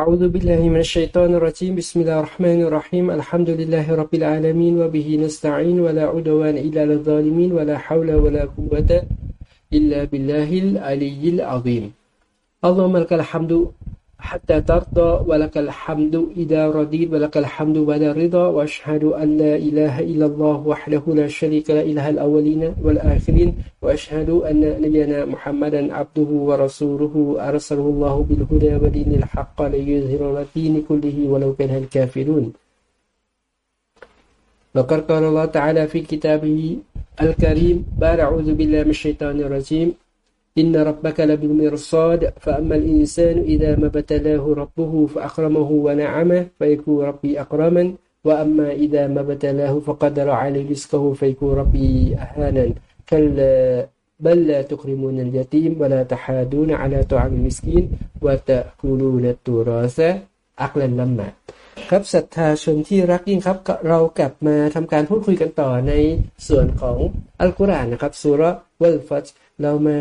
أعوذ بالله من الشيطان الرجيم. بسم الله الرحمن الرحيم. الحمد لله رب العالمين وبه نستعين ولا عدوان إلا للظالمين ولا حول ولا قوة إلا بالله العلي العظيم. اللهم لك الحمد حتى ترضى ولك الحمد إذا رضيت ولك الحمد بعد الرضا وأشهد أن لا إله إلا الله وحده لا شريك لا إله الأولين والآخرين وأشهد أن نبينا محمدا عبده ورسوله أرسله الله بالهدى ودين الحق ليظهر الدين كله ولو كره الكافرون. وقد قال الله تعالى في كتابه الكريم بعد أعوذ بالله من الشيطان الرجيم. إن ربك لبالمرصاد فأما الإنسان إذا ما ابتلاه ربه فأكرمه ونعمه فيكون ربي أكرما وأما إذا ما ابتلاه فقدر عليه رزقه فيكون ربي أهانا كلا بل لا تكرمون اليتيم ولا تحادون على طعام المسكين وتأكلون التراث أكلا لما ครับศรัทธาชนที่รักยิ่งครับเรากลับมาทำการพูดคุยกันต่อในส่วนของอัลกุรอานนะครับสุรวัลฟัจเรามา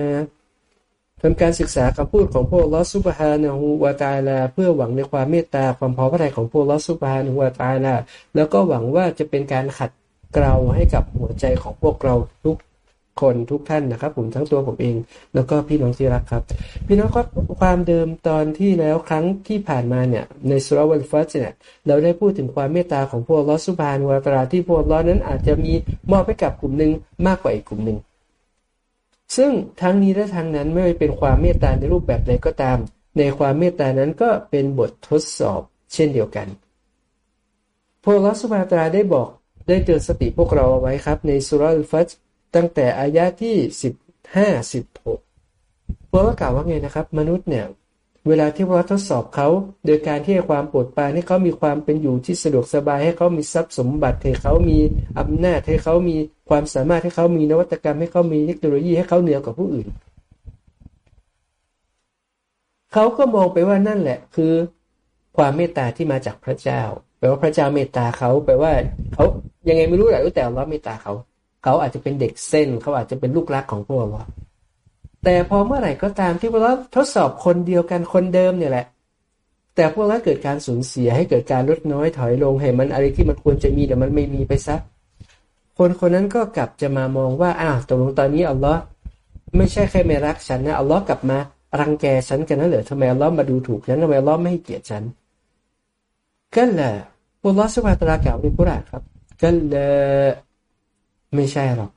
ทำการศึกษาคำพูดของพวกลอสุบฮานะฮูวาตาลา เพื่อหวังในความเมตตาความพอพระทัยของพวกลอสุบฮานะฮูวาตาลา แล้วก็หวังว่าจะเป็นการขัดเกลาให้กับหัวใจของพวกเราทุกคนทุกท่านนะครับ ผมทั้งตัวผมเอง แล้วก็พี่น้องที่รักครับ พี่น้องครับความเดิมตอนที่แล้วครั้งที่ผ่านมาเนี่ยในสุรวันฟัสเนี่ยเราได้พูดถึงความเมตตาของพวกลอสุบฮานุวาตาลาที่พวกลอนั้นอาจจะมีมอบให้กับกลุ่มหนึ่งมากกว่าอีกกลุ่มหนึ่ง ซึ่งทั้งนี้และทั้งนั้นไม่ว่าเป็นความเมตตาในรูปแบบใดก็ตาม ในความเมตตานั้นก็เป็นบททดสอบเช่นเดียวกัน พวกลัสุมาตราได้บอกได้เตือนสติพวกเราเอาไว้ครับ ในสุรัลฟัตตั้งแต่อายะที่สิบห้าสิบหกพวกเรากล่าวว่าไงนะครับ มนุษย์เนี่ย เวลาที่เราทดสอบเขา โดยการที่ให้ความโปรดปรานให้เขามีความเป็นอยู่ที่สะดวกสบายให้เขามีทรัพย์สมบัติให้เขามีอำนาจให้เขามี ความสามารถให้เขามีนวัตกรรมให้เขามีเทคโนโลยีให้เขาเหนือกว่าผู้อื่น เขาก็มองไปว่านั่นแหละ คือความเมตตาที่มาจากพระเจ้า แปลว่าพระเจ้าเมตตาเขาแปลว่าเขายังไงไม่รู้แหละแต่เราเมตตาเขา เขาอาจจะเป็นเด็กเส้น เขาอาจจะเป็นลูกรักของพวกเราแต่พอเมื่อไหร่ก็ตามที่พวกเราทดสอบคนเดียวกันคนเดิมเนี่ยแหละ แต่พวกเราเกิดการสูญเสียให้เกิดการลดน้อยถอยลงให้มันอะไรที่มันควรจะมีแต่มันไม่มีไปซะ คนคนนั้นก็กลับจะมามองว่าอ้าวตกลงตอนนี้อัลลอฮ์ไม่ใช่แค่ไม่รักฉันนะอัลลอฮ์กลับมารังแกฉันกันนั่นเหรอทำไมอัลลอฮ์มาดูถูกฉันทำไมอัลลอฮ์ไม่ให้เกียรติฉันก็แหละอัลลอฮ์สุบฮาตะลากล่าวในกุรอานครับก็เลยไม่ใช่หรอก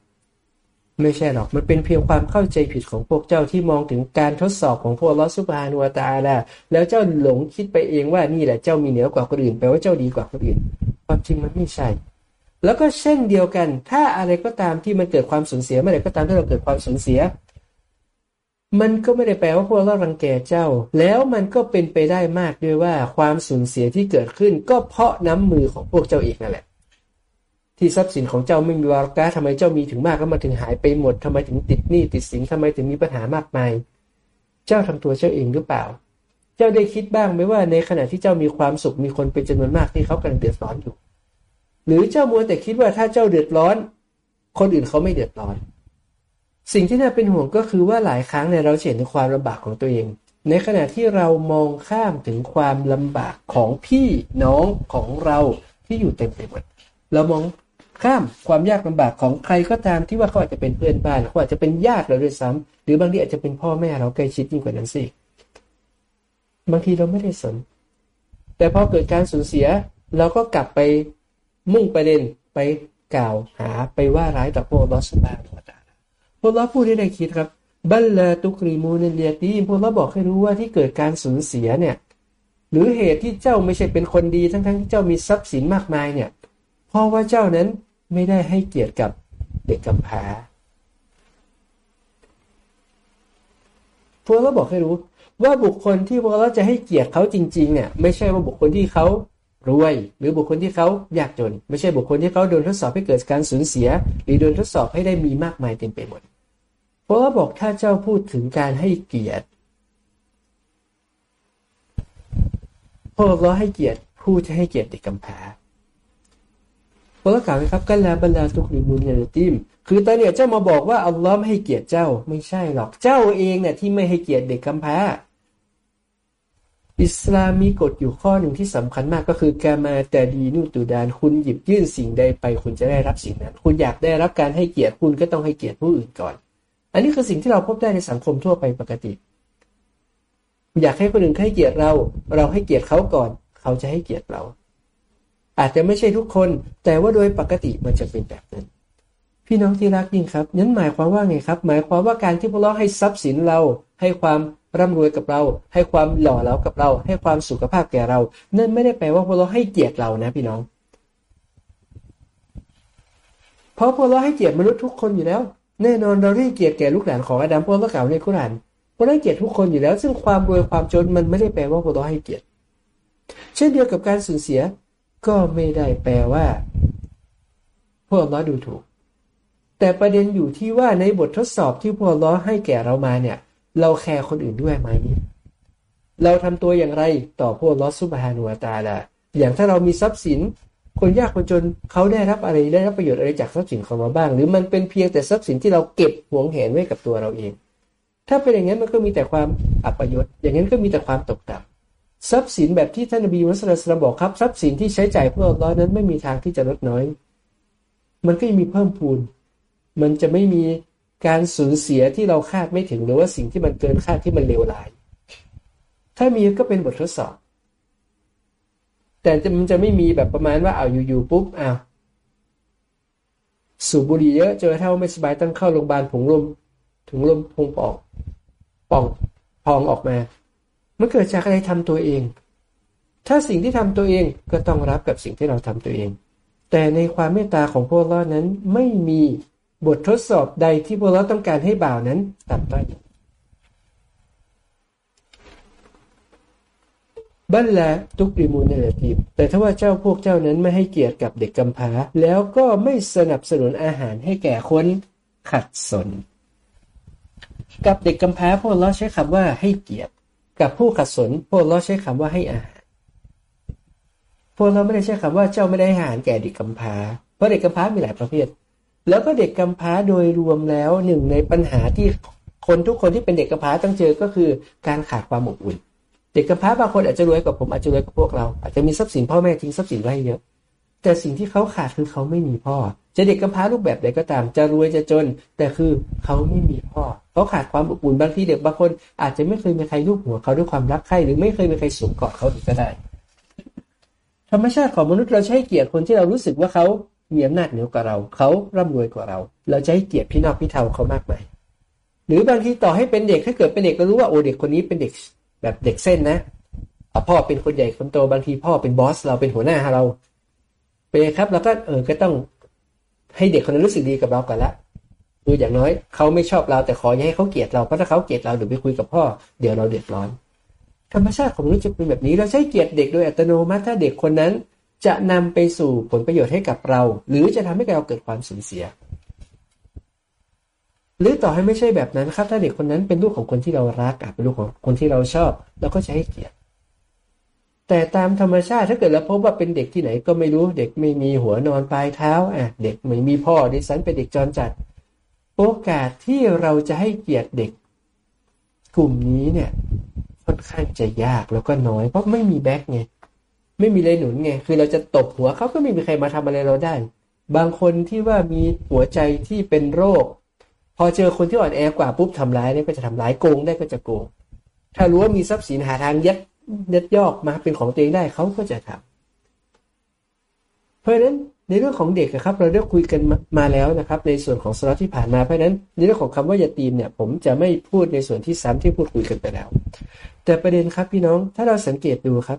ไม่ใช่หรอก มันเป็นเพียงความเข้าใจผิดของพวกเจ้าที่มองถึงการทดสอบของพวกลอสุบฮานุวตาลาแล้วเจ้าหลงคิดไปเองว่านี่แหละเจ้ามีเหนือกว่าคนอื่นแปลว่าเจ้าดีกว่าคนอื่น ความจริงมันไม่ใช่ แล้วก็เช่นเดียวกัน ถ้าอะไรก็ตามที่มันเกิดความสูญเสียเมื่อไรก็ตามที่เราเกิดความสูญเสีย มันก็ไม่ได้แปลว่าพวกเรารังแกเจ้า แล้วมันก็เป็นไปได้มากด้วยว่าความสูญเสียที่เกิดขึ้น ก็เพราะน้ำมือของพวกเจ้าเองนั่นแหละ ที่ทรัพย์สินของเจ้าไม่มีวารกาทำไมเจ้ามีถึงมากแล้วมาถึงหายไปหมดทำไมถึงติดหนี้ติดสินทำไมถึงมีปัญหามากมาย เจ้าทำตัวเจ้าเองหรือเปล่า เจ้าได้คิดบ้างไหมว่าในขณะที่เจ้ามีความสุขมีคนเป็นจำนวนมากที่เขากำลังเดือดร้อนอยู่ หรือเจ้ามัวแต่คิดว่าถ้าเจ้าเดือดร้อน คนอื่นเขาไม่เดือดร้อน สิ่งที่น่าเป็นห่วงก็คือว่าหลายครั้งเนี่ยเราเห็นถึงความลำบากของตัวเอง ในขณะที่เรามองข้ามถึงความลำบากของพี่น้องของเราที่อยู่เต็มไปหมดเรามองข้ามความยากลำบากของใครก็ตามที่ว่าเขาอาจจะเป็นเพื่อนบ้านเขาอาจจะเป็นญาติเราด้วยซ้ำหรือบางทีอาจจะเป็นพ่อแม่เราใกล้ชิดยิ่งกว่านั้นสิบางทีเราไม่ได้สน แต่พอเกิดการสูญเสีย เราก็กลับไป มุ่งประเด็นไปกล่าวหาไปว่าร้ายต่อพวกลอสบาตัวตาพวกเราพูดได้ได้คิดครับบัลลาตุกรีมูนเลียตีพวกเราบอกให้รู้ว่าที่เกิดการสูญเสียเนี่ย หรือเหตุที่เจ้าไม่ใช่เป็นคนดีทั้งๆที่เจ้ามีทรัพย์สินมากมายเนี่ย เพราะว่าเจ้านั้นไม่ได้ให้เกียรติกับเด็กกำพร้าพวกเราบอกให้รู้ว่าบุคคลที่พวกเราจะให้เกียรติเขาจริง ๆ เนี่ย ไม่ใช่ว่าบุคคลที่เขา รวย หรือบุคคลที่เขายากจน ไม่ใช่บุคคลที่เขาโดนทดสอบให้เกิดการสูญเสีย หรือโดนทดสอบให้ได้มีมากมายเต็มไปหมด เพราะว่าบอกถ้าเจ้าพูดถึงการให้เกียรติพวกเราให้เกียรติผู้ที่ให้เกียรติเด็กกำพร้าพระกล่าวนะครับกันลาบรรดาทุกลิมุนยาติม คือตอนเนี้ยเจ้ามาบอกว่าอัลลอฮ์ไม่ให้เกียรติเจ้า ไม่ใช่หรอกเจ้าเองเนี่ยที่ไม่ให้เกียรติเด็กกำพร้า อิสลามมีกฎอยู่ข้อหนึ่งที่สำคัญมากก็คือกามาแต่ดีนูตูดาน คุณหยิบยื่นสิ่งใดไป คุณจะได้รับสิ่งนั้น คุณอยากได้รับการให้เกียรติคุณก็ต้องให้เกียรติผู้อื่นก่อน อันนี้คือสิ่งที่เราพบได้ในสังคมทั่วไปปกติ อยากให้คนอื่นให้เกียรติเรา เราให้เกียรติเขาก่อน เขาจะให้เกียรติเรา อาจจะไม่ใช่ทุกคน แต่ว่าโดยปกติมันจะเป็นแบบนั้น พี่น้องที่รักยิ่งครับนั้นหมายความว่าไงครับ หมายความว่าการที่พวกเราให้ทรัพย์สินเรา ให้ความร่ำรวยกับเรา ให้ความหล่อเหลากับเรา ให้ความสุขภาพแก่เรา นั่นไม่ได้แปลว่าพวกเราให้เกียรติเรานะพี่น้อง เพราะพวกเราให้เกียรติมนุษย์ทุกคนอยู่แล้ว แน่นอนเราให้เกียรติแก่ลูกหลานของอาดัมพวกเรากล่าวในคุรานพวกเราให้เกียรติทุกคนอยู่แล้ว ซึ่งความรวยความจนมันไม่ได้แปลว่าพวกเราให้เกียรติ เช่นเดียวกับการสูญเสีย ก็ไม่ได้แปลว่า พวกเราดูถูก แต่ประเด็นอยู่ที่ว่าในบททดสอบที่พวกเราให้แก่เรามาเนี่ย เราแคร์คนอื่นด้วยไหม เราทำตัวอย่างไรต่อพวกลอสุบฮานุวตาลาอย่างถ้าเรามีทรัพย์สิน คนยากคนจนเขาได้รับอะไรได้รับประโยชน์อะไรจากทรัพย์สินของเราบ้าง หรือมันเป็นเพียงแต่ทรัพย์สินที่เราเก็บหวงแหนไว้กับตัวเราเอง ถ้าเป็นอย่างนั้นมันก็มีแต่ความอัปยศอย่างนั้นก็มีแต่ความตกต่ำทรัพย์สินแบบที่ท่านนบีมุสลิมบอกครับทรัพย์สินที่ใช้จ่ายเพื่อร้อยนั้นไม่มีทางที่จะลดน้อย มันก็ยังมีเพิ่มพูน มันจะไม่มีการสูญเสียที่เราคาดไม่ถึงหรือว่าสิ่งที่มันเกินคาดที่มันเลวร้าย ถ้ามีก็เป็นบททดสอบ แต่มันจะไม่มีแบบประมาณว่าเอาอยู่ๆปุ๊บอ้าวสูบบุหรี่เยอะเจอเท่าไม่สบายต้องเข้าโรงพยาบาลผงลมถึงลมพงปอกป่องพองออกมา มันเกิดจากอะไรทำตัวเอง ถ้าสิ่งที่ทำตัวเองก็ต้องรับกับสิ่งที่เราทำตัวเอง แต่ในความเมตตาของพวกเรานั้นไม่มี บททดสอบใดที่พวกเราต้องการให้บ่าวนั้นตัดไปบัลละตุกริมูนเนทีบแต่ถ้าว่าเจ้าพวกเจ้านั้นไม่ให้เกียรติกับเด็กกำพร้า แล้วก็ไม่สนับสนุนอาหารให้แก่คนขัดสน กับเด็กกำพร้าพวกเราใช้คำว่าให้เกียรติ กับผู้ขัดสน พวกเราใช้คำว่าให้อาหารพวกเราไม่ได้ใช้คำว่าเจ้าไม่ได้ให้อาหารแก่เด็กกำพร้าเพราะเด็กกำพร้ามีหลายประเภท แล้วก็เด็กกำพร้าโดยรวมแล้วหนึ่งในปัญหาที่คนทุกคนที่เป็นเด็กกำพร้าต้องเจอก็คือการขาดความอบอุ่น เด็กกำพร้าบางคนอาจจะรวยกว่าผมอาจจะรวยกว่าพวกเราอาจจะมีทรัพย์สินพ่อแม่ทิ้งทรัพย์สินไว้เยอะ แต่สิ่งที่เขาขาดคือเขาไม่มีพ่อ จะเด็กกำพร้ารูปแบบใดก็ตาม จะรวยจะจน แต่คือเขาไม่มีพ่อ เขาขาดความอบอุ่นบางทีเด็กบางคน อาจจะไม่เคยมีใครลูบหัวเขาด้วยความรักใคร่หรือไม่เคยมีใครสวมกอดเขาก็ได้ธรรมชาติของมนุษย์เราใช้เกียรติคนที่เรารู้สึกว่าเขา มีอำนาจเหนือกว่าเรา เขาร่ำรวยกว่าเรา เราจะให้เกียรติพี่นอกพี่เทาเขามากไหมหรือบางทีต่อให้เป็นเด็กถ้าเกิดเป็นเด็กก็รู้ว่าโอเด็กคนนี้เป็นเด็กแบบเด็กเส้นนะพ่อเป็นคนใหญ่คนโตบางทีพ่อเป็นบอส เราเป็นหัวหน้าเราเป็นครับเราก็เออก็ต้องให้เด็กคนนั้นรู้สึกดีกับเราก่อนละดูอย่างน้อยเขาไม่ชอบเราแต่ขออย่าให้เขาเกลียดเราเพราะถ้าเขาเกลียดเราเดี๋ยวไปคุยกับพ่อเดี๋ยวเราเดือดร้อน ธรรมชาติของมนุษย์จะเป็นแบบนี้เราใช้เกียรติเด็กโดยอัตโนมัติถ้าเด็กคนนั้น จะนำไปสู่ผลประโยชน์ให้กับเรา หรือจะทำให้เราเกิดความสูญเสีย หรือต่อให้ไม่ใช่แบบนั้นครับ ถ้าเด็กคนนั้นเป็นลูกของคนที่เรารักเป็นลูกของคนที่เราชอบเราก็จะให้เกียรติแต่ตามธรรมชาติถ้าเกิดเราพบว่าเป็นเด็กที่ไหนก็ไม่รู้เด็กไม่มีหัวนอนปลายเท้าอะเด็กไม่มีพ่อดิฉันเป็นเด็กจรจัด โอกาสที่เราจะให้เกียรติเด็ก กลุ่มนี้เนี่ยค่อนข้างจะยากแล้วก็น้อยเพราะไม่มีแบ็กไง ไม่มีเลยหนุนไง คือเราจะตบหัวเขาก็ไม่มีใครมาทำอะไรเราได้ บางคนที่ว่ามีหัวใจที่เป็นโรค พอเจอคนที่อ่อนแอกว่าปุ๊บทำร้ายเนี่ยก็จะทำร้ายโกงได้ก็จะโกง ถ้ารู้ว่ามีทรัพย์สินหาทางยัดยัดยอกมาเป็นของตัวเองได้เขาก็จะทำเพราะฉะนั้นในเรื่องของเด็กครับ เราได้คุยกันมาแล้วนะครับ ในส่วนของสล็อตที่ผ่านมาเพราะฉะนั้นในเรื่องของคำว่ายาตีมเนี่ย ผมจะไม่พูดในส่วนที่ซ้ำที่พูดคุยกันไปแล้ว แต่ประเด็นครับพี่น้องถ้าเราสังเกตดูครับ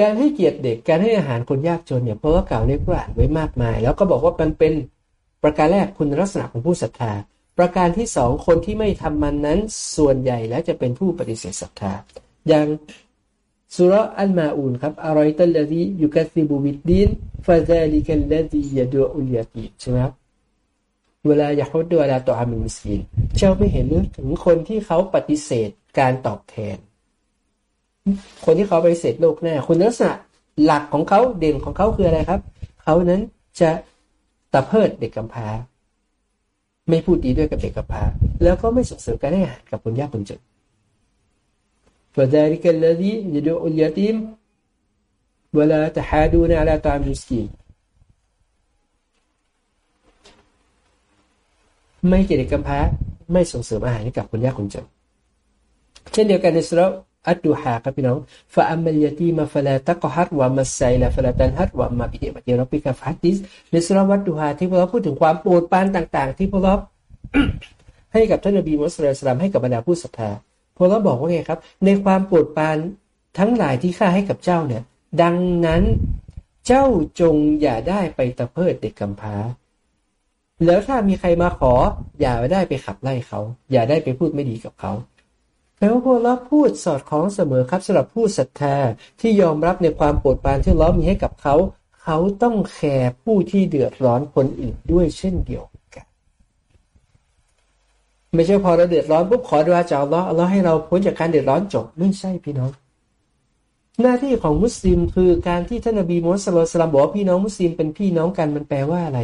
การให้เกียรติเด็กการให้อาหารคนยากจนเนี่ยเพราะว่ากล่าวในกุรอานไว้มากมาย แล้วก็บอกว่ามันเป็นประการแรกคุณลักษณะของผู้ศรัทธา ประการที่สองคนที่ไม่ทำมันนั้นส่วนใหญ่แล้วจะเป็นผู้ปฏิเสธศรัทธา อย่างสุรอัลมาอูนครับอารอยตัลลดียุกัซิบุบิดดินฟาซาลิกัลลดียดูอุลยาตีใช่ไหมครับเวลาอยากพูดเวลาต่ออามิมิสกินเจ้าไม่เห็นหรือถึงคนที่เขาปฏิเสธการตอบแทน คนที่เขาไปเสร็จโลกหน้าคุณลักษณะหลักของเขาเด่นของเขาคืออะไรครับ เขานั้นจะตะเพิดเด็กกำพร้า ไม่พูดดีด้วยกับเด็กกำพร้า แล้วก็ไม่ส่งเสริมการให้อาหารกับคนยากคนจน فذلك الذي يدعو اليتيم ولا تحادون على طعام المسكين ไม่เกียรติกำพร้าไม่ส่งเสริมอาหารให้กับคนยากคนจนเช่นเดียวกันในสุร อัดดูฮาครับพี่น้องฟาอัมมัลยตีมาฟลาตะกฮัดวามัสไซลาฟลาตันฮัดวามาบิเดบัติรับปิกาฟัติสในสุรวัดดูฮาที่พวกเราพูดถึงความโปรดปรานต่าง ๆ ที่พวกเราให้กับท่านนบีมุสลิมให้กับบรรดาผู้ศรัทธาพวกเราบอกว่าไงครับ ในความโปรดปรานทั้งหลายที่ข้าให้กับเจ้าเนี่ย ดังนั้นเจ้าจงอย่าได้ไปตะเพิดเด็กกำพร้า แล้วถ้ามีใครมาขอ อย่าได้ไปขับไล่เขา อย่าได้ไปพูดไม่ดีกับเขา แปลว่าพวกเราพูดสอดคล้องเสมอครับสำหรับผู้ศรัทธาที่ยอมรับในความโปรดปรานที่เรามีให้กับเขา เขาต้องแคร์ผู้ที่เดือดร้อนคนอื่นด้วยเช่นเดียวกันไม่ใช่พอเราเดือดร้อนปุ๊บขอดูอาจากลลอลลอให้เราพ้นจากการเดือดร้อนจบไม่ใช่พี่น้อง หน้าที่ของมุสลิมคือการที่ท่านนบีมุสลิมบอกว่าพี่น้องมุสลิมเป็นพี่น้องกันมันแปลว่าอะไร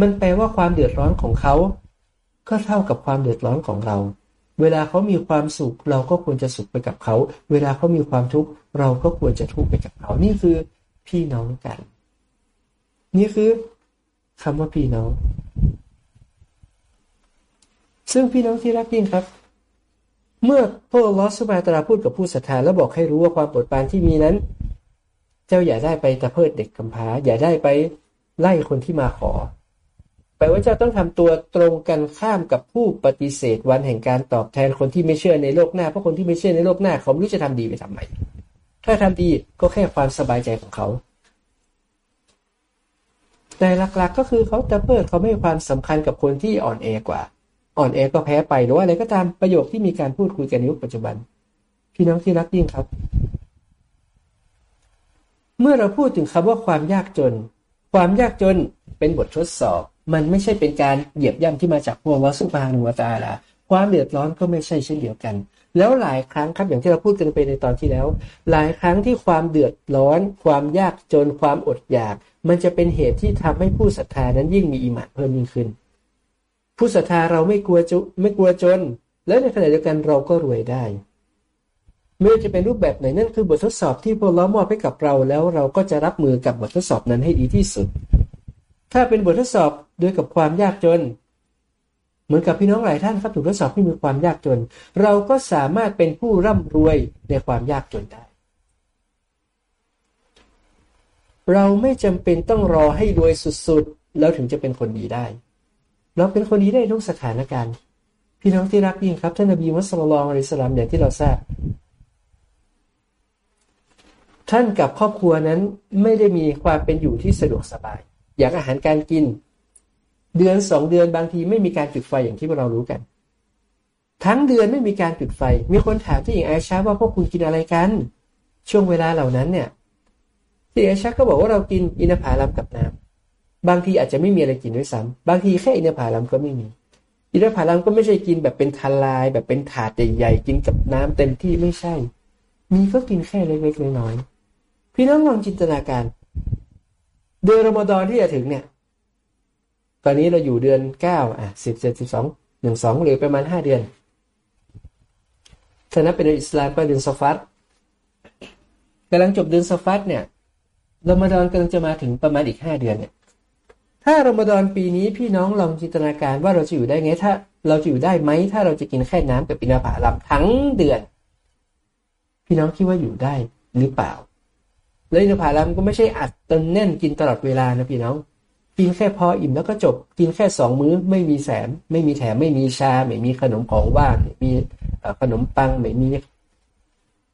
มันแปลว่าความเดือดร้อนของเขาก็เท่ากับความเดือดร้อนของเรา เวลาเขามีความสุขเราก็ควรจะสุขไปกับเขา เวลาเขามีความทุกข์เราก็ควรจะทุกข์ไปกับเขา นี่คือพี่น้องกัน นี่คือคำว่าพี่น้อง ซึ่งพี่น้องที่รักยิ่งครับ เมื่อพระลอสุบาตราพูดกับผู้ศรัทธาแล้วบอกให้รู้ว่าความปวดปานที่มีนั้น เจ้าอย่าได้ไปตะเพิดเด็กกำพร้าอย่าได้ไปไล่คนที่มาขอ แปลว่าเจ้าต้องทำตัวตรงกันข้ามกับผู้ปฏิเสธวันแห่งการตอบแทนคนที่ไม่เชื่อในโลกหน้า เพราะคนที่ไม่เชื่อในโลกหน้า เขาไม่รู้จะทำดีไปทำไม ถ้าทำดีก็แค่ความสบายใจของเขา แต่หลักๆก็คือเขาจะเพิดเขาไม่ความสำคัญกับคนที่อ่อนแอกว่า อ่อนแอก็แพ้ไปหรือว่าอะไรก็ตามประโยคที่มีการพูดคุยกันในยุคปัจจุบัน พี่น้องที่รักยิ่งครับ เมื่อเราพูดถึงคำว่าความยากจน ความยากจนเป็นบททดสอบ มันไม่ใช่เป็นการเหยียบย่ำที่มาจากพวกวาสุภานุวตาละความเดือดร้อนก็ไม่ใช่เช่นเดียวกัน แล้วหลายครั้งครับอย่างที่เราพูดกันไปในตอนที่แล้ว หลายครั้งที่ความเดือดร้อน ความยากจน ความอดอยาก มันจะเป็นเหตุที่ทำให้ผู้ศรัทธานั้นยิ่งมีอิมานเพิ่มยิ่งขึ้น ผู้ศรัทธาเราไม่กลัวจุไม่กลัวจน แล้วในขณะเดียวกันเราก็รวยได้ ไม่ว่าจะเป็นรูปแบบไหนนั่นคือบททดสอบที่พวกเรามอบให้กับเราแล้วเราก็จะรับมือกับบททดสอบนั้นให้ดีที่สุด ถ้าเป็นบททดสอบด้วยกับความยากจน เหมือนกับพี่น้องหลายท่านครับถูกทดสอบที่มีความยากจน เราก็สามารถเป็นผู้ร่ำรวยในความยากจนได้ เราไม่จำเป็นต้องรอให้รวยสุดๆ แล้วถึงจะเป็นคนดีได้ เราเป็นคนดีได้ทุกสถานการณ์ พี่น้องที่รักยิ่งครับท่านนบีมุสลิมอะลัยสลามอย่างที่เราทราบ ท่านกับครอบครัวนั้นไม่ได้มีความเป็นอยู่ที่สะดวกสบาย อย่างอาหารการกิน เดือนสองเดือนบางทีไม่มีการจุดไฟอย่างที่พวกเรารู้กัน ทั้งเดือนไม่มีการจุดไฟ มีคนถามที่หญิงไอชาว่าพวกคุณกินอะไรกัน ช่วงเวลาเหล่านั้นเนี่ยที่ไอชาก็บอกว่าเรากินอินทผลัมกับน้ำบางทีอาจจะไม่มีอะไรกินด้วยซ้ำบางทีแค่อินทผลัมก็ไม่มี อินทผลัมก็ไม่ใช่กินแบบเป็นทลาย แบบเป็นถาดใหญ่ๆกินกับน้ำเต็มที่ไม่ใช่ มีก็กินแค่เล็กๆน้อยๆ พี่น้องลองจินตนาการ เดือนรอมฎอนที่จะถึงเนี่ย ตอนนี้เราอยู่เดือนเก้าอะสิบเจ็ดสิบสองหนึ่งสองหรือประมาณห้าเดือนถ้านับเป็นอิสลามก็เดือนซอฟัตกำลังจบเดือนซอฟัตเนี่ยรอมฎอนกำลังจะมาถึงประมาณอีกห้าเดือนเนี่ย ถ้ารอมฎอนปีนี้พี่น้องลองจินตนาการว่าเราจะอยู่ได้ไง ถ้า เราจะอยู่ได้ไหมถ้าเราจะกินแค่น้ำกับปินาผาลัมทั้งเดือน พี่น้องคิดว่าอยู่ได้หรือเปล่า เลยอินทผลัมก็ไม่ใช่อัดต็มแน่นกินตลอดเวลานะพี่น้อง กินแค่พออิ่มแล้วก็จบ กินแค่สองมื้อไม่มีแสม ไม่มีแถมไม่มีชา ไม่มีขนมของว่างไม่มีขนมปังไม่มี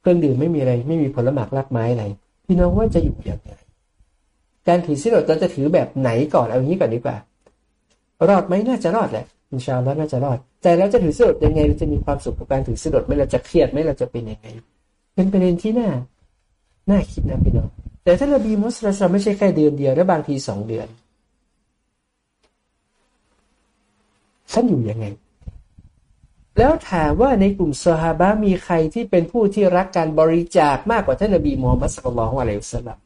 เครื่องดื่มไม่มีอะไร ไม่มีผลหมากรากไม้อะไรพี่น้องว่าจะอยู่อย่างไรการถือสิลเราจะถือแบบไหนก่อนเอางี้ก่อนดีกว่า รอดไหมน่าจะรอดแหละอินชาอัลลอฮ์น่าจะรอด แต่เราจะถือสิลยังไงเราจะมีความสุขกับการถือสิลไหมเราจะเครียดไหมเราจะเป็นยังไง เป็นประเด็นที่น่า น่าคิดนะพี่น้องแต่ถ้านบีมุสลิมไม่ใช่แค่เดือนเดียวและบางทีสองเดือนท่านอยู่ยังไง แล้วถามว่าในกลุ่มซอฮาบะมีใครที่เป็นผู้ที่รักการบริจาคมากกว่าท่านนบีมูฮัมมัดสุลลัลของอะลัยฮุสลาม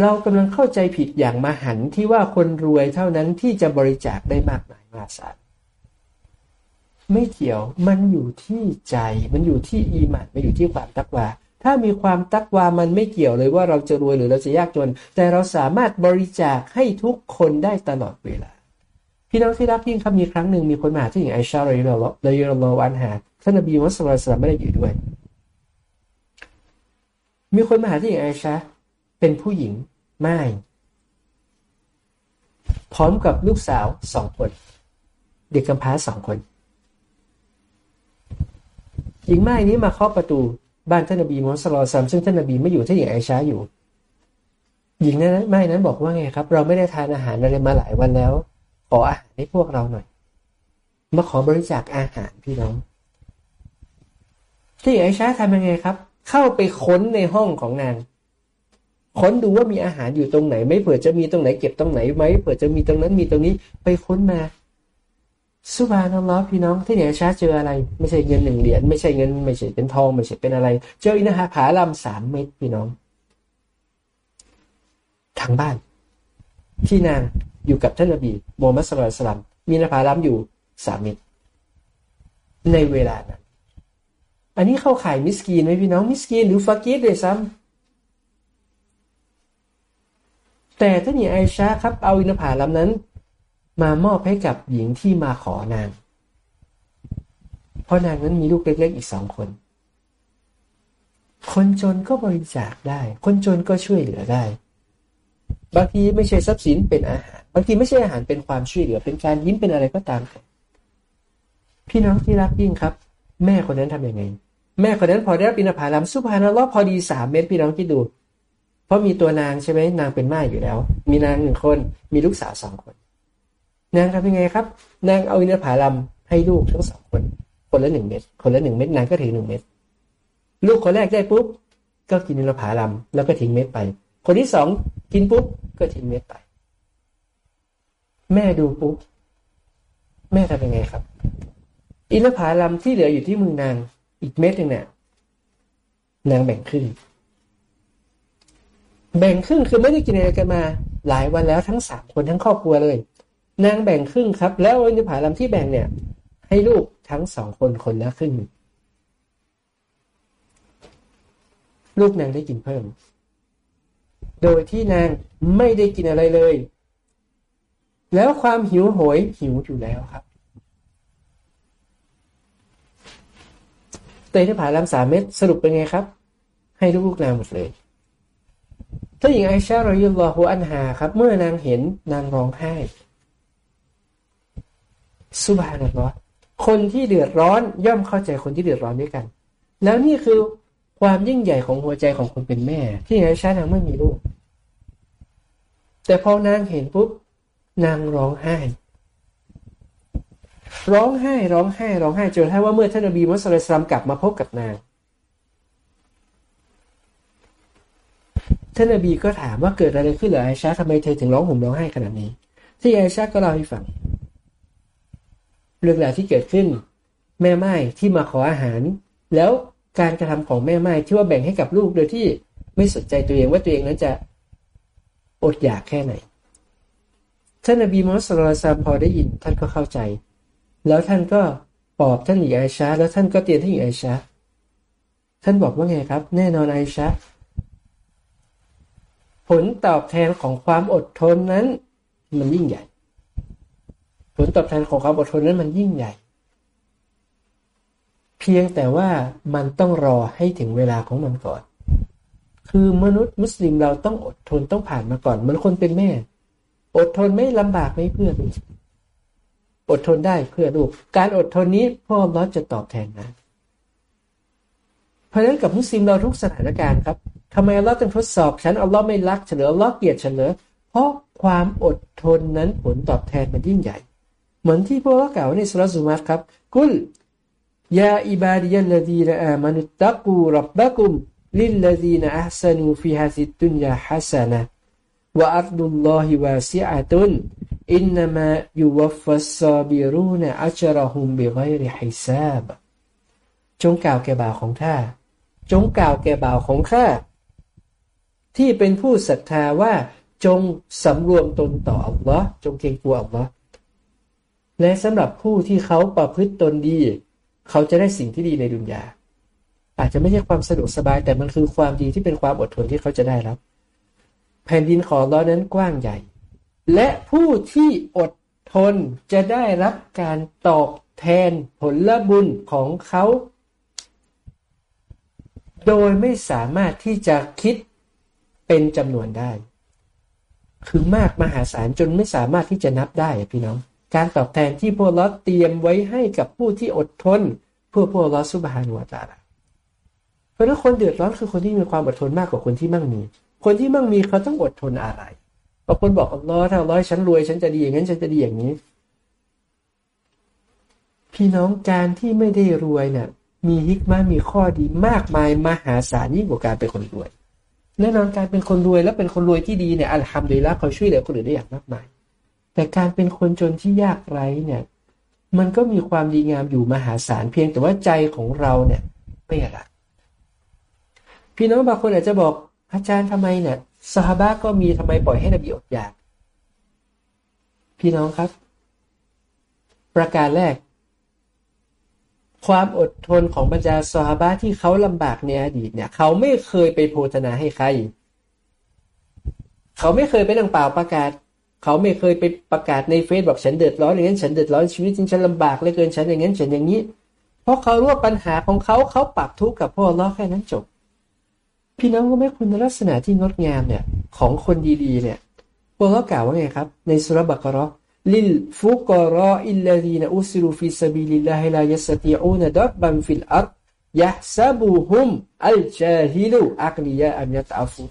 เรากำลังเข้าใจผิดอย่างมหันที่ว่าคนรวยเท่านั้นที่จะบริจาคได้มากมายมหาศาล ไม่เกี่ยวมันอยู่ที่ใจ มันอยู่ที่อีหมันมันอยู่ที่ความตักวาถ้ามีความตักวามันไม่เกี่ยวเลยว่าเราจะรวยหรือเราจะยากจน แต่เราสามารถบริจาคให้ทุกคนได้ตลอดเวลา พี่น้องที่รักยิ่งครับมีครั้งหนึ่งมีคนมาหาที่หญิงไอชาเลยเราเลยเราวันหาท่านนบีมุสลิมไม่ได้อยู่ด้วย มีคนมาหาที่หญิงไอชาเป็นผู้หญิงไม่พร้อมกับลูกสาวสองคน เด็กกำพร้าสองคน หญิงไม้นี้มาเคาะประตูบ้านท่านนบีมุสลิมซึ่งท่านนบีไม่อยู่ท่านหญิงไอชาอยู่ หญิงนั้นไม่นั้นบอกว่าไงครับ เราไม่ได้ทานอาหารอะไรมาหลายวันแล้ว ขออาหารให้พวกเราหน่อย มาขอบริจาคอาหารพี่น้องที่ไอชาทำยังไงครับ เข้าไปค้นในห้องของนาง ค้นดูว่ามีอาหารอยู่ตรงไหน ไม่เผื่อจะมีตรงไหนเก็บตรงไหนไหมเผื่อจะมีตรงนั้นมีตรงนี้ ไปค้นมา สุบานัลลอฮ์พี่น้องที่ไหนชาเจออะไร ไม่ใช่เงินหนึ่งเหรียญไม่ใช่เงินไม่ใช่เป็นทองไม่ใช่เป็นอะไร เจออินะฮะผาลำสามเม็ดพี่น้อง ทางบ้าน ที่นางอยู่กับท่านนบีมูฮัมมัดสุลตัลมมีนภาลำอยู่สามเม็ดในเวลานั้น อันนี้เข้าข่ายมิสกีนไหมพี่น้องมิสกีนหรือฟากีดเลยซ้ำแต่ท่านหญิงไอชาครับเอาอินทผลัมนั้น มามอบให้กับหญิงที่มาขอนาง เพราะนางนั้นมีลูกเล็กๆอีกสองคน คนจนก็บริจาคได้ คนจนก็ช่วยเหลือได้ บางทีไม่ใช่ทรัพย์สินเป็นอาหาร บางทีไม่ใช่อาหารเป็นความช่วยเหลือ เป็นการยิ้มเป็นอะไรก็ตาม พี่น้องที่รักยิ่งครับ แม่คนนั้นทำยังไง แม่คนนั้นพอได้รับอินทผลัมสุภานัลลอฮ์พอดีสามเม็ดพี่น้องคิดดู เพราะมีตัวนางใช่ไหมนางเป็นแม่อยู่แล้ว มีนางหนึ่งคน มีลูกสาวสองคน นางทำยังไงครับ นางเอาอินทผลัมให้ลูกทั้งสองคน คนละหนึ่งเม็ดคนละหนึ่งเม็ดนางก็ถือหนึ่งเม็ดลูกคนแรกได้ปุ๊บก็กินอินทผลัมแล้วก็ทิ้งเม็ดไป คนที่สองกินปุ๊บก็ทิ้งเม็ดไป แม่ดูปุ๊บแม่ทำยังไงครับ อินทผลัมที่เหลืออยู่ที่มือนางอีกเม็ดหนึ่งเนี่ยนางแบ่งครึ่งแบ่งครึ่งคือไม่ได้กินอะไรกันมา หลายวันแล้วทั้งสามคนทั้งครอบครัวเลย นางแบ่งครึ่งครับ แล้วอินทผลัมที่แบ่งเนี่ย ให้ลูกทั้งสองคนคนละครึ่งลูกนางได้กินเพิ่ม โดยที่นางไม่ได้กินอะไรเลย แล้วความหิวโหยหิวอยู่แล้วครับเตยที่ผานลำสามเม็ดสรุปเป็นไงครับ ให้ลูกนางหมดเลยท่าหญิงไอชารอยุลลอฮุอันฮาครับ เมื่อนางเห็นนางร้องไห้ สุบานัลลอฮ์คนที่เดือดร้อนย่อมเข้าใจคนที่เดือดร้อนด้วยกัน แล้วนี่คือความยิ่งใหญ่ของหัวใจของคนเป็นแม่ ที่ไอชานางไม่มีลูก แต่พอนางเห็นปุ๊บนางร้องไห้ ร้องไห้ร้องไห้ร้องไห้จนแท้ว่าเมื่อท่านอบีมุสลิมกลับมาพบกับนางท่านอบีก็ถามว่าเกิดอะไรขึ้นเหรอไอชาทำไมเธอถึงร้องห่มร้องไห้ขนาดนี้ ที่ไอชาก็เล่าให้ฟัง เรื่องราวที่เกิดขึ้น แม่ไม้ที่มาขออาหาร แล้วการกระทำของแม่ไม้ที่ว่าแบ่งให้กับลูกโดยที่ไม่สนใจตัวเองว่าตัวเองนั้นจะอดอยากแค่ไหน ท่านอบีมอสลาซามพอได้ยินท่านก็เข้าใจ แล้วท่านก็ปอบท่านหญิงไอชาแล้วท่านก็เตือนท่านหญิงไอชาท่านบอกว่าไงครับ แน่นอนไอชาผลตอบแทนของความอดทนนั้น มันยิ่งใหญ่ ผลตอบแทนของความอดทนนั้นมันยิ่งใหญ่ เพียงแต่ว่ามันต้องรอให้ถึงเวลาของมันก่อน คือมนุษย์มุสลิมเราต้องอดทนต้องผ่านมาก่อนเหมือนคนเป็นแม่ อดทนไม่ลำบากไม่เพื่อลูกอดทนได้เพื่อลูก การอดทนนี้พ่อรอจะตอบแทนนะ เพราะฉะนั้นกับมุสลิมเราทุกสถานการณ์ครับทำไมอัลลอฮ์ต้องทดสอบฉันอัลลอฮ์ไม่รักฉันหรืออัลลอฮ์เกลียดฉันหรอเพราะความอดทนนั้นผลตอบแทนมันยิ่งใหญ่ เหมือนที่พวกเรากล่าวในสุรสุมาครับ กุลيا عباد الذين آمنوا اتقوا ربكم للذين أحسنوا في هذه الدنيا حسنة وأرض الله واسعة إنما يوفى الصابرون أجرهم بغير حساب จงกล่าวแก่บ่าวของข้าจงกล่าวแก่บ่าวของข้าที่เป็นผู้ศรัทธาว่าจงสำรวมตนต่ออัลลอฮ์จงเกรงกลัวอัลลอฮ์ และสำหรับผู้ที่เขาประพฤติตนดี เขาจะได้สิ่งที่ดีในดุนยา อาจจะไม่ใช่ความสะดวกสบายแต่มันคือความดีที่เป็นความอดทนที่เขาจะได้รับ แผ่นดินของล้อนั้นกว้างใหญ่ และผู้ที่อดทนจะได้รับการตอบแทนผลบุญของเขา โดยไม่สามารถที่จะคิดเป็นจำนวนได้ คือมากมหาศาลจนไม่สามารถที่จะนับได้พี่น้อง การตอบแทนที่พวกเราเตรียมไว้ให้กับผู้ที่อดทนเพื่อพวกเราสุบฮานุวาตาละเพราะนั้นคนเดือดร้อนคือคนที่มีความอดทนมากกว่าคนที่มั่งมี คนที่มั่งมีเขาต้องอดทนอะไรบางคนบอกอัลลอฮ์ถ้าร้อยฉันรวยฉันจะดีอย่างนั้นฉันจะดีอย่างนี้ พี่น้องการที่ไม่ได้รวยเนี่ยมีฮิกมามีข้อดีมากมายมหาศาลยิ่งกว่าการเป็นคนรวยแน่นอนการเป็นคนรวยและเป็นคนรวยที่ดีเนี่ยอัลฮัมดุลิลละเขาช่วยเหลือคนอื่นได้อย่างมากมาย แต่การเป็นคนจนที่ยากไร้เนี่ย มันก็มีความดีงามอยู่มหาศาลเพียงแต่ว่าใจของเราเนี่ยไม่รักพี่น้องบางคนอาจจะบอกอาจารย์ทำไมเนี่ยซาฮาบะก็มีทำไมปล่อยให้นบีอดอยาก พี่น้องครับ ประการแรก ความอดทนของบรรดาซาฮาบะที่เขาลำบากในอดีตเนี่ย เขาไม่เคยไปโพธนาให้ใคร เขาไม่เคยไปนั่งเปล่าประกาศ เขาไม่เคยไปประกาศในเฟซบอกฉันเดือดร้อนอย่างนั้นฉันเดือดร้อนชีวิตจริงฉันลำบากเหลือเกินฉันอย่างนั้นฉันอย่างนี้ เพราะเขารู้ว่าปัญหาของเขาเขาปรับทุกข์กับพ่อล้อแค่นั้นจบ พี่น้องก็ไม่คุณลักษณะที่งดงามเนี่ย ของคนดีๆ เนี่ยพวกเขากล่าวว่าไงครับ ในสุรบักรอลิลฟุกรออิลลาดีนอุสรุฟิสบิลิลลาฮิลายัสติอูนดับบันฟิลอัรยะซับุฮุมอัลจาฮิลุอักลียะอันยัตอาฟู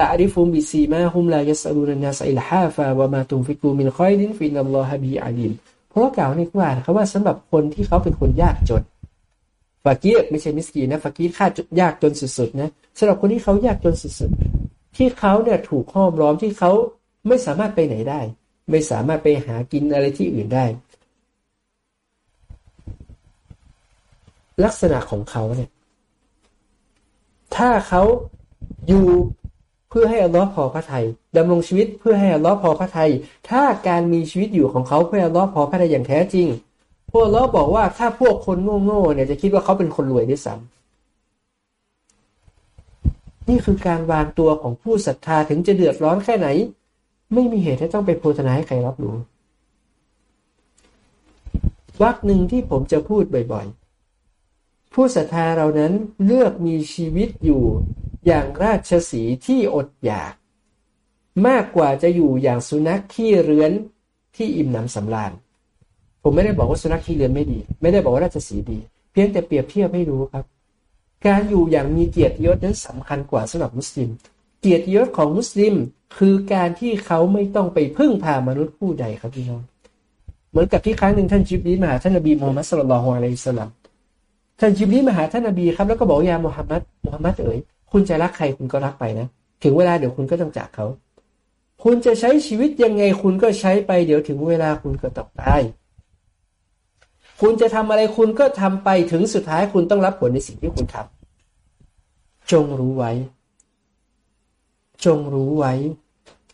تعرفهم بسيماهم لا يسألون الناس إلحافا وما تنفقوا من خير فإن الله به عليم เพราะกล่าวในกุรอานเขาว่าสำหรับคนที่เขาเป็นคนยากจนฟากีรไม่ใช่มิสกีนะฟากีรค่ายากจนสุดๆนะสำหรับคนที่เขายากจนสุดๆที่เขาเนี่ยถูกห้อมล้อมที่เขาไม่สามารถไปไหนได้ ไม่สามารถไปหากินอะไรที่อื่นได้ ลักษณะของเขาเนี่ย ถ้าเขาอยู่ เพื่อให้อัลลอฮ์พอพระทัยดำรงชีวิตเพื่อให้อัลลอฮ์พอพระทัยถ้าการมีชีวิตอยู่ของเขาเพื่ออัลลอฮ์พอพระทัยอย่างแท้จริง พวกเราบอกว่าถ้าพวกคนโง่ๆเนี่ยจะคิดว่าเขาเป็นคนรวยด้วยซ้ำนี่คือการวางตัวของผู้ศรัทธาถึงจะเดือดร้อนแค่ไหน ไม่มีเหตุให้ต้องไปโพธนาให้ใครรับรู้วักหนึ่งที่ผมจะพูดบ่อยๆ ผู้ศรัทธาเรานั้นเลือกมีชีวิตอยู่ อย่างราชสีที่อดอยาก มากกว่าจะอยู่อย่างสุนัขขี้เรือนที่อิ่มหนำสำราญ ผมไม่ได้บอกว่าสุนัขขี้เรือนไม่ดี ไม่ได้บอกว่าราชสีดี เพียงแต่เปรียบเทียบให้รู้ครับ การอยู่อย่างมีเกียรติยศนั้นสำคัญกว่าสำหรับมุสลิม เกียรติยศของมุสลิม คือการที่เขาไม่ต้องไปพึ่งพามนุษย์ผู้ใดครับพี่น้องเหมือนกับที่ครั้งหนึ่งท่านจิบรีมาหาท่านนบีมูฮัมมัดสุลลัลฮวอะลัยฮิสลามท่านจิบรีมาหาท่านนบีครับแล้วก็บอกยามูฮัมมัดมูฮัมมัดเอ๋ย คุณจะรักใครคุณก็รักไปนะ ถึงเวลาเดี๋ยวคุณก็ต้องจากเขา คุณจะใช้ชีวิตยังไงคุณก็ใช้ไป เดี๋ยวถึงเวลาคุณก็ต้องตายคุณจะทำอะไรคุณก็ทำไปถึงสุดท้ายคุณต้องรับผลในสิ่งที่คุณทำจงรู้ไว้ จงรู้ไว้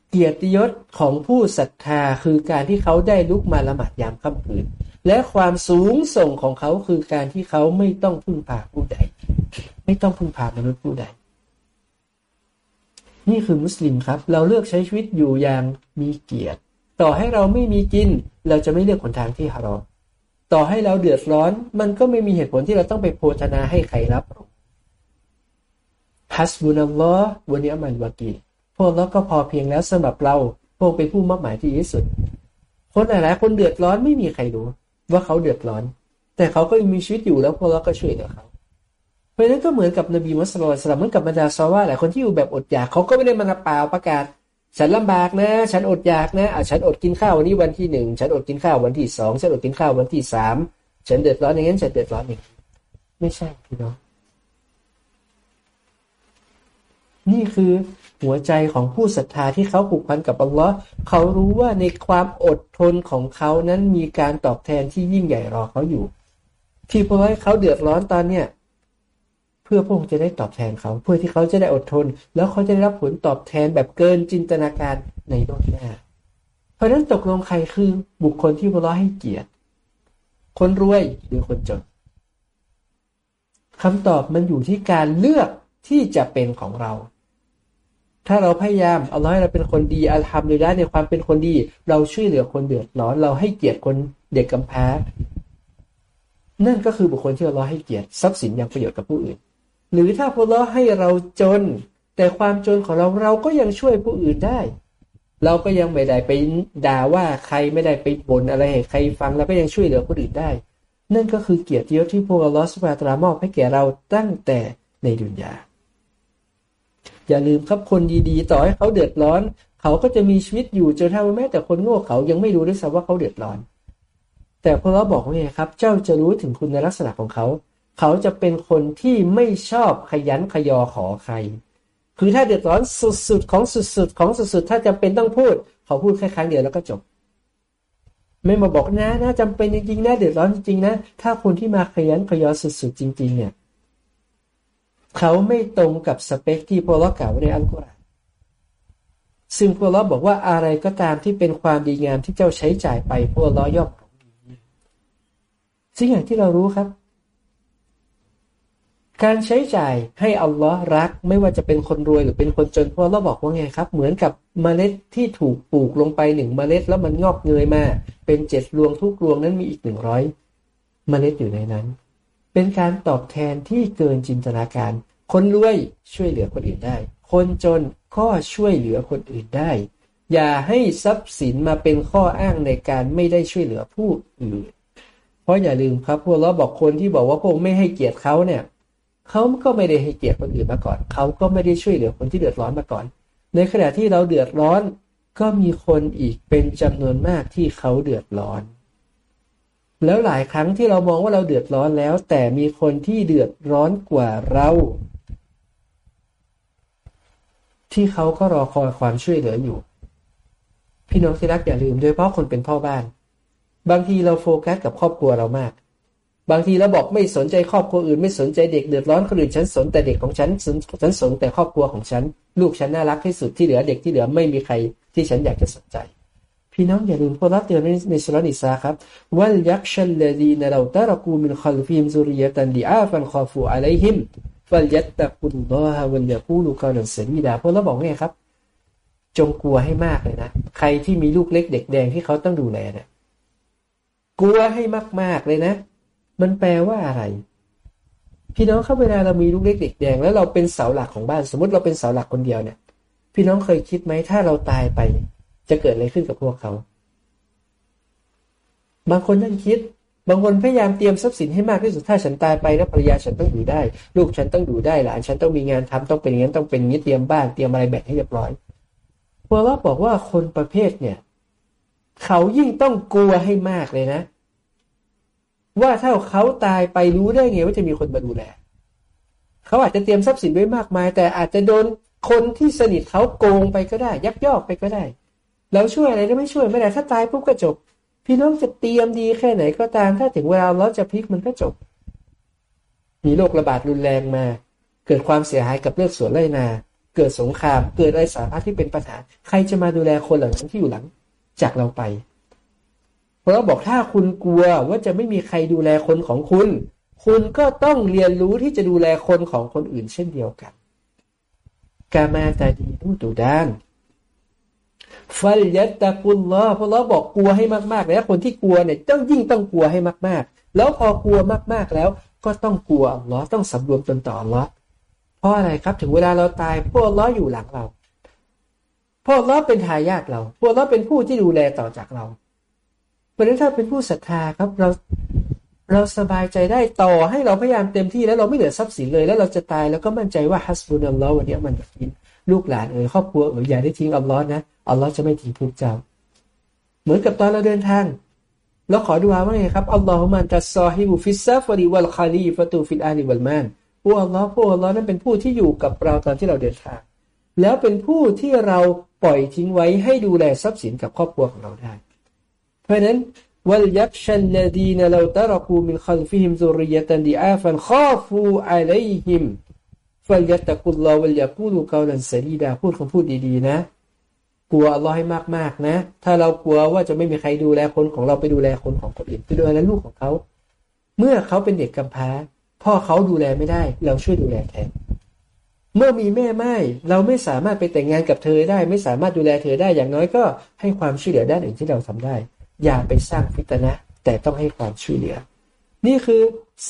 เกียรติยศของผู้ศรัทธาคือการที่เขาได้ลุกมาละหมาดยามค่ำคืน และความสูงส่งของเขาคือการที่เขาไม่ต้องพึ่งพาผู้ใด ไม่ต้องพึ่งพามนุษย์ผู้ใด นี่คือมุสลิมครับ เราเลือกใช้ชีวิตอยู่อย่างมีเกียรติ ต่อให้เราไม่มีกิน เราจะไม่เลือกหนทางที่ฮารอมต่อให้เราเดือดร้อน มันก็ไม่มีเหตุผลที่เราต้องไปโพธนาให้ใครรับฮัสบุนัลลอฮ์วันนี้มันวากีพวกเราก็พอเพียงแล้วสำหรับเรา พวกเป็นผู้มอบหมายที่ดีที่สุด คนหลายๆคนเดือดร้อนไม่มีใครรู้ ว่าเขาเดือดร้อน แต่เขาก็ยังมีชีวิตอยู่แล้วพวกเราก็ช่วยเหลือเขา เพราะนั้นก็เหมือนกับนบีมุสลิมสลัมเหมือนกับบรรดาซาว่าหลายคนที่อยู่แบบอดอยากเขาก็ไม่ได้มาเปล่าประกาศ ฉันลำบากนะ ฉันอดอยากนะอะฉันอดกินข้าววันนี้วันที่หนึ่งฉันอดกินข้าววันที่สองฉันอดกินข้าววันที่สามฉันเดือดร้อนอย่างนั้นฉันเดือดร้อนอย่างนี้ไม่ใช่พี่น้องนี่คือหัวใจของผู้ศรัทธาที่เขาผูกพันกับอัลลอฮ์เขารู้ว่าในความอดทนของเขานั้นมีการตอบแทนที่ยิ่งใหญ่รอเขาอยู่ ที่พอให้เขาเดือดร้อนตอนเนี้ย เพื่อพระองค์จะได้ตอบแทนเขา เพื่อที่เขาจะได้อดทน แล้วเขาจะได้รับผลตอบแทนแบบเกินจินตนาการในโลกหน้าราะนั้นตกลงใครคือบุคคลที่พระให้เกียรติ คนรวยหรือคนจนคำตอบมันอยู่ที่การเลือกที่จะเป็นของเรา ถ้าเราพยายามเอาให้เราเป็นคนดีอาธรรมโดยได้ในความเป็นคนดี เราช่วยเหลือคนเดือดร้อน เราให้เกียรติคนเด็กกำพร้านั่นก็คือบุคคลที่เราให้เกียรติทรัพย์สินอย่างประโยชน์กับผู้อื่น หรือถ้าพระให้เราจน แต่ความจนของเราเราก็ยังช่วยผู้อื่นได้ เราก็ยังไม่ได้ไปด่าว่าใครไม่ได้ไปบ่นอะไรให้ใครฟังเราก็ยังช่วยเหลือคนอื่นได้ นั่นก็คือเกียรติยศที่พวกลอสวาตรามอบให้แก่เราตั้งแต่ในดุนยาอย่าลืมครับคนดีๆ ต่อให้เขาเดือดร้อน เขาก็จะมีชีวิตอยู่จนถ้าแม้แต่คนโง่เขายังไม่รู้ด้วยซ้ำว่าเขาเดือดร้อน แต่พวกเราบอกว่าไงครับ เจ้าจะรู้ถึงคุณในลักษณะของเขา เขาจะเป็นคนที่ไม่ชอบขยันขยอขอใคร คือถ้าเดือดร้อนสุดๆของสุดๆของสุดๆถ้าจำเป็นต้องพูด เขาพูดแค่ครั้งเดียวแล้วก็จบ ไม่มาบอกนะนะจำเป็นจริงๆนะเดือดร้อนจริงๆนะ ถ้าคนที่มาขยันขยอสุดๆจริง ๆ เนี่ย เขาไม่ตรงกับสเปคที่พอลกล่าวในอัลกุรอานซึ่งพวกเราบอกว่าอะไรก็ตามที่เป็นความดีงามที่เจ้าใช้จ่ายไปพวกเราย่อมสิ่งอย่างที่เรารู้ครับ การใช้จ่ายให้อัลลอฮ์รัก ไม่ว่าจะเป็นคนรวยหรือเป็นคนจนเพราะเราบอกว่าไงครับ เหมือนกับเมล็ดที่ถูกปลูกลงไปหนึ่งเมล็ดแล้วมันงอกเงยมา เป็นเจ็ดรวงทุกรวงนั้นมีอีกหนึ่งร้อยเมล็ดอยู่ในนั้น เป็นการตอบแทนที่เกินจินตนาการ คนรวยช่วยเหลือคนอื่นได้ คนจนก็ช่วยเหลือคนอื่นได้ อย่าให้ทรัพย์สินมาเป็นข้ออ้างในการไม่ได้ช่วยเหลือผู้อื่น เพราะอย่าลืมครับพวกเราบอกคนที่บอกว่าพวกไม่ให้เกียรติเขาเนี่ย เขาก็ไม่ได้ให้เกียรติคนอื่นมาก่อน เขาก็ไม่ได้ช่วยเหลือคนที่เดือดร้อนมาก่อน ในขณะที่เราเดือดร้อนก็มีคนอีกเป็นจำนวนมากที่เขาเดือดร้อน แล้วหลายครั้งที่เรามองว่าเราเดือดร้อนแล้ว แต่มีคนที่เดือดร้อนกว่าเรา ที่เขาก็รอคอยความช่วยเหลืออยู่ พี่น้องที่รักอย่าลืมโดยเฉพาะคนเป็นพ่อบ้าน บางทีเราโฟกัสกับครอบครัวเรามาก บางทีเราบอกไม่สนใจครอบครัวอื่นไม่สนใจเด็กเดือดร้อนคนอื่นฉันสนแต่เด็กของฉันฉันสนแต่ครอบครัวของฉัน ลูกฉันน่ารักที่สุดที่เหลือเด็กที่เหลือไม่มีใครที่ฉันอยากจะสนใจ พี่น้องอย่าลืมพอรับเตือนในสุรนิสาครับวัลยักชัลลดีนเราตารกูมินขัลฟิมซุริยตันดีอาฟันคอฟูอะลัยฮิมฟัลยัตตะกุลลอฮะวันยาคูลูกานันเสรีดาพอเราบอกไงครับ จงกลัวให้มากเลยนะ ใครที่มีลูกเล็กเด็กแดงที่เขาต้องดูแลเนะี่ยกลัวให้มากๆเลยนะ มันแปลว่าอะไรพี่น้องครับเวลาเรามีลูกเล็กเด็กแดงแล้วเราเป็นเสาหลักของบ้าน สมมติเราเป็นเสาหลักคนเดียวเนี่ย พี่น้องเคยคิดไหมถ้าเราตายไป จะเกิดอะไรขึ้นกับพวกเขา บางคนนั่งคิด บางคนพยายามเตรียมทรัพย์สินให้มากที่สุดถ้าฉันตายไปแล้วภรรยาฉันต้องอยู่ได้ ลูกฉันต้องอยู่ได้หลานฉันต้องมีงานทำต้องเป็นอย่างนั้นต้องเป็นงี้เตรียมบ้านเตรียมอะไรแบบให้เรียบร้อยเพวกเราบอกว่าคนประเภทเนี่ย เขายิ่งต้องกลัวให้มากเลยนะ ว่าถ้าเขาตายไปรู้ได้ไงว่าจะมีคนมาดูแลเขาอาจจะเตรียมทรัพย์สินไว้มากมาย แต่อาจจะโดนคนที่สนิทเขาโกงไปก็ได้ ยักยอกไปก็ได้เราช่วยอะไรได้ไม่ช่วยไม่ได้ถ้าตายปุ๊บก็จบ พี่น้องจะเตรียมดีแค่ไหนก็ตาม ถ้าถึงเวลาเราจะพลิกมันก็จบ มีโรคระบาดรุนแรงมา เกิดความเสียหายกับเลือดสวนไรนา เกิดสงคราม เกิดอะไรสารพัดที่เป็นปัญหาใครจะมาดูแลคนเหล่านั้นที่อยู่หลัง จากเราไป พราะบอกถ้าคุณกลัวว่าจะไม่มีใครดูแลคนของคุณ คุณก็ต้องเรียนรู้ที่จะดูแลคนของคนอื่นเช่นเดียวกัน กามาตาดีนูตูดานฟัลยัตตะกุลลอเพราะเราบอกกลัวให้มากๆแล้วคนที่กลัวเนี่ยต้องยิ่งต้องกลัวให้มากๆ แล้วพอกลัวมากๆแล้ว ก็ต้องกลัวอัลลอฮ์ต้องสำรวมตนต่ออัลลอฮ์เพราะอะไรครับถึงเวลาเราตายพวกล้ออยู่หลังเราพวกล้อเป็นทายาทเราพวกล้อเป็นผู้ที่ดูแลต่อจากเรา เพราะนั้นถ้าเป็นผู้ศรัทธาครับเราเราสบายใจได้ต่อให้เราพยายามเต็มที่แล้วเราไม่เหลือทรัพย์สินเลย แล้วเราจะตายแล้วก็มั่นใจว่าฮัสบุนอัลลอฮ์วันนี้มันกินลูกหลานเอ่ยครอบครัวเอ่ยอย่าได้ทิ้งอัลลอฮ์นะอัลลอฮ์จะไม่ทิ้งพวกเจ้า เหมือนกับตอนเราเดินทางเราขอดูอาว่าไงครับاللهم أنت الصاحب في السفر والخليفة في الأهل والمال ผู้อัลลอฮ์ผู้อัลลอฮ์นั้นเป็นผู้ที่อยู่กับเราตอนที่เราเดินทาง แล้วเป็นผู้ที่เราปล่อยทิ้งไว้ให้ดูแลทรัพย์สินกับครอบครัวของเราได้ เพราะนั้นوليخش الذين لو تركوا من خلفهم ذرية ضعافا خافوا عليهم فليتقوا الله وليقولوا قولا سديدا พูดคำพูดดีๆนะ กลัวอัลลอฮ์ให้มากๆนะ ถ้าเรากลัวว่าจะไม่มีใครดูแลคนของเราไปดูแลคนของคนอื่นไปดูแลลูกของเขา เมื่อเขาเป็นเด็กกำพร้า พ่อเขาดูแลไม่ได้ เราช่วยดูแลแทนเมื่อมีแม่ไม้เราไม่สามารถไปแต่งงานกับเธอได้ ไม่สามารถดูแลเธอได้อย่างน้อยก็ให้ความช่วยเหลือด้านอื่นที่เราทำได้ อย่าไปสร้างฟิตนะ แต่ต้องให้ความช่วยเหลือ นี่คือ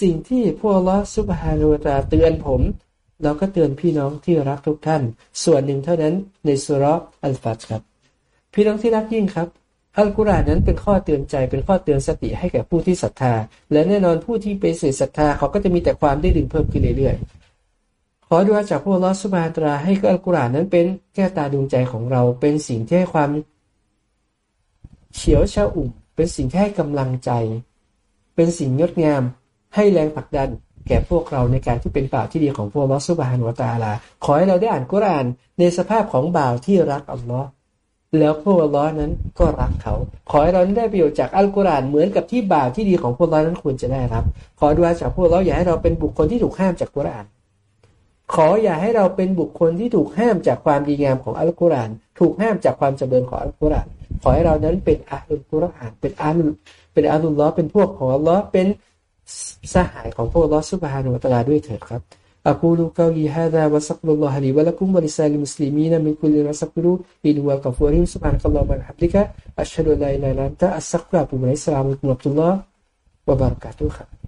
สิ่งที่พวกลอสุบฮานุตาเตือนผม เราก็เตือนพี่น้องที่รักทุกท่าน ส่วนหนึ่งเท่านั้นในสุรอัลฟัตครับ พี่น้องที่รักยิ่งครับอัลกุรอานนั้นเป็นข้อเตือนใจเป็นข้อเตือนสติให้แก่ผู้ที่ศรัทธา และแน่นอนผู้ที่ไปสื่อศรัทธาเขาก็จะมีแต่ความได้ดึงเพิ่มขึ้นเรื่อยๆ ขอดูอาจากพวกลอสุบฮานตราให้อัลกุรอานนั้นเป็นแก้ตาดวงใจของเราเป็นสิ่งที่ให้ความ เฉียวชาอุ่มเป็นสิ่งที่ให้กำลังใจ เป็นสิ่งงดงาม ให้แรงผลักดัน แก่พวกเราในการที่เป็นบ่าวที่ดีของพวกลอสุบานวตาลา ขอให้เราได้อ่านกุรอานในสภาพของบ่าวที่รักอัลลอฮ์แล้วพวกลอนั้นก็รักเขา ขอให้เราได้ประโยชน์จากอัลกุรอานเหมือนกับที่บ่าวที่ดีของพวกลอนั้นควรจะได้รับ ขอดูอาจากพวกเราอย่าให้เราเป็นบุคคลที่ถูกห้ามจากกุรอาน ขออย่าให้เราเป็นบุคคลที่ถูกห้ามจากความดีงามของอัลกุรอาน ถูกห้ามจากความจำเริญของอัลกุรอาน ขอให้เรานั้นเป็นอาลุนกุรอานเป็นอาลุเป็นอาลุลล้อเป็นพวกของลอฮ์เป็นสหายของพวกลอฮ์สุบฮานุวะตะลาด้วยเถิดครับอักูลูกาลีฮะดาวะสักลุลลอฮ์ลีวะลักุมวะลิซาลิมุสลิมีนะมินคุลิรัสักลูอินวะกัฟูริมสุบฮานุกัลลอฮ์มันฮับลิกะอัชฮะดุลัยลาลันตะอัสซักกะบุมัยสลามุกุมบุลลอฮ์วะบารุกะตุครับ